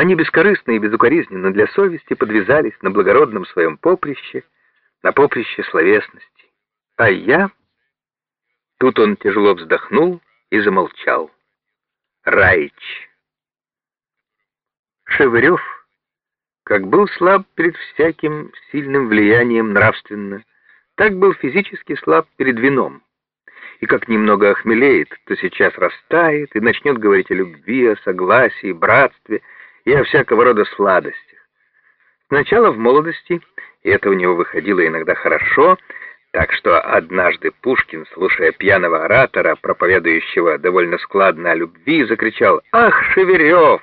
Они бескорыстно и безукоризненно для совести подвязались на благородном своем поприще, на поприще словесности. А я... Тут он тяжело вздохнул и замолчал. Раич. Шевырев, как был слаб перед всяким сильным влиянием нравственно, так был физически слаб перед вином. И как немного охмелеет, то сейчас растает и начнет говорить о любви, о согласии, братстве и о всякого рода сладостях. Сначала в молодости, и это у него выходило иногда хорошо, так что однажды Пушкин, слушая пьяного оратора, проповедующего довольно складно о любви, закричал «Ах, Шеверев,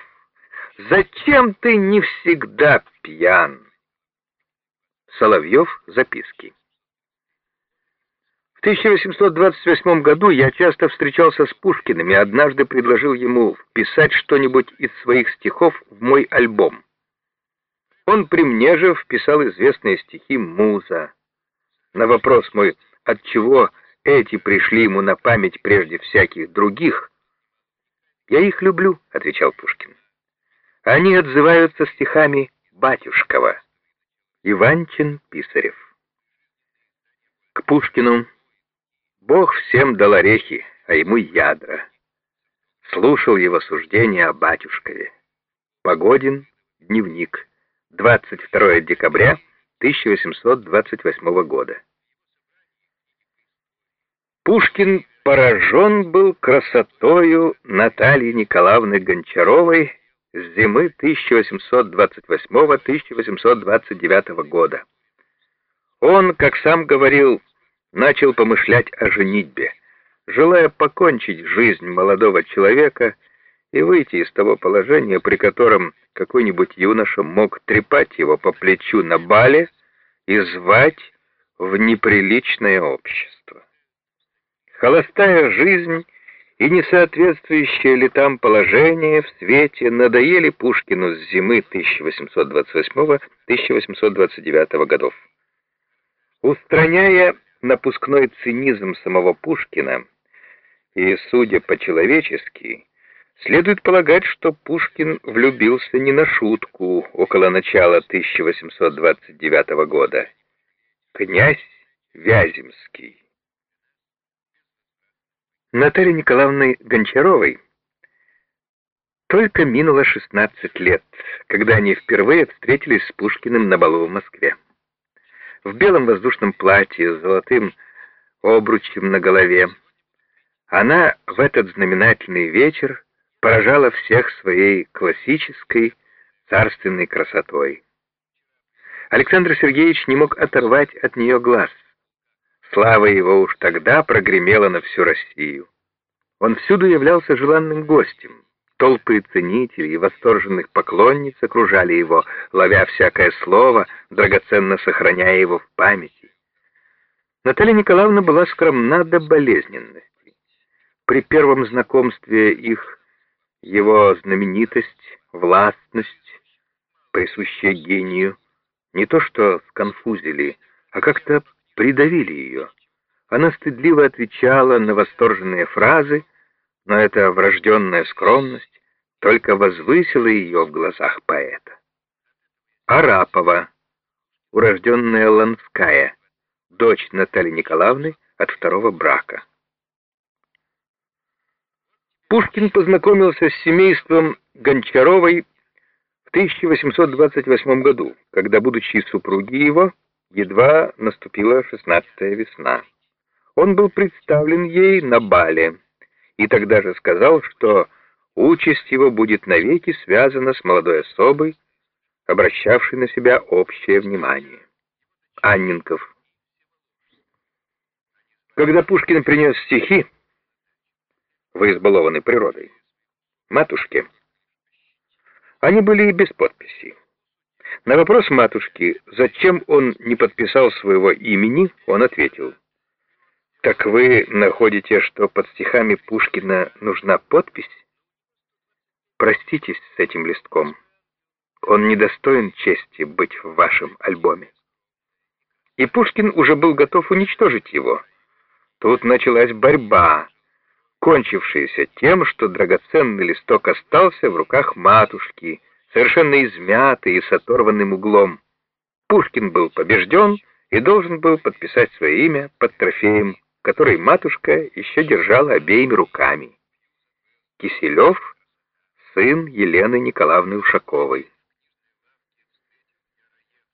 зачем ты не всегда пьян?» Соловьев. Записки. В 1828 году я часто встречался с Пушкиным и однажды предложил ему вписать что-нибудь из своих стихов в мой альбом. Он при мне же вписал известные стихи «Муза». На вопрос мой, от чего эти пришли ему на память прежде всяких других, «Я их люблю», — отвечал Пушкин. Они отзываются стихами Батюшкова. Иванчин Писарев. К Пушкину Бог всем дал орехи, а ему ядра. Слушал его суждения о батюшкове. Погодин, дневник, 22 декабря 1828 года. Пушкин поражен был красотою Натальи Николаевны Гончаровой с зимы 1828-1829 года. Он, как сам говорил, начал помышлять о женитьбе, желая покончить жизнь молодого человека и выйти из того положения, при котором какой-нибудь юноша мог трепать его по плечу на бале и звать в неприличное общество. Холостая жизнь и несоответствующее летам положение в свете надоели Пушкину с зимы 1828-1829 годов. Устраняя напускной цинизм самого Пушкина, и, судя по-человечески, следует полагать, что Пушкин влюбился не на шутку около начала 1829 года. Князь Вяземский. Наталье Николаевны Гончаровой только минуло 16 лет, когда они впервые встретились с Пушкиным на балу в Москве в белом воздушном платье с золотым обручем на голове. Она в этот знаменательный вечер поражала всех своей классической царственной красотой. Александр Сергеевич не мог оторвать от нее глаз. Слава его уж тогда прогремела на всю Россию. Он всюду являлся желанным гостем. Толпы ценителей и восторженных поклонниц окружали его, ловя всякое слово, драгоценно сохраняя его в памяти. Наталья Николаевна была скромна до болезненности. При первом знакомстве их его знаменитость, властность, присущая гению, не то что сконфузили, а как-то придавили ее. Она стыдливо отвечала на восторженные фразы, но эта врожденная скромность только возвысила ее в глазах поэта. Арапова, урожденная Ланская, дочь Натальи Николаевны от второго брака. Пушкин познакомился с семейством Гончаровой в 1828 году, когда, будучи супруги его, едва наступила шестнадцатая весна. Он был представлен ей на бале и тогда же сказал, что участь его будет навеки связана с молодой особой, обращавшей на себя общее внимание. Анненков. Когда Пушкин принес стихи, вы избалованы природой, матушке, они были и без подписи. На вопрос матушки, зачем он не подписал своего имени, он ответил — так вы находите, что под стихами Пушкина нужна подпись? Проститесь с этим листком. Он недостоин чести быть в вашем альбоме. И Пушкин уже был готов уничтожить его. Тут началась борьба, кончившаяся тем, что драгоценный листок остался в руках матушки, совершенно измятый и с оторванным углом. Пушкин был побежден и должен был подписать свое имя под трофеем, который матушка еще держала обеими руками. Киселев, сын Елены Николаевны Ушаковой.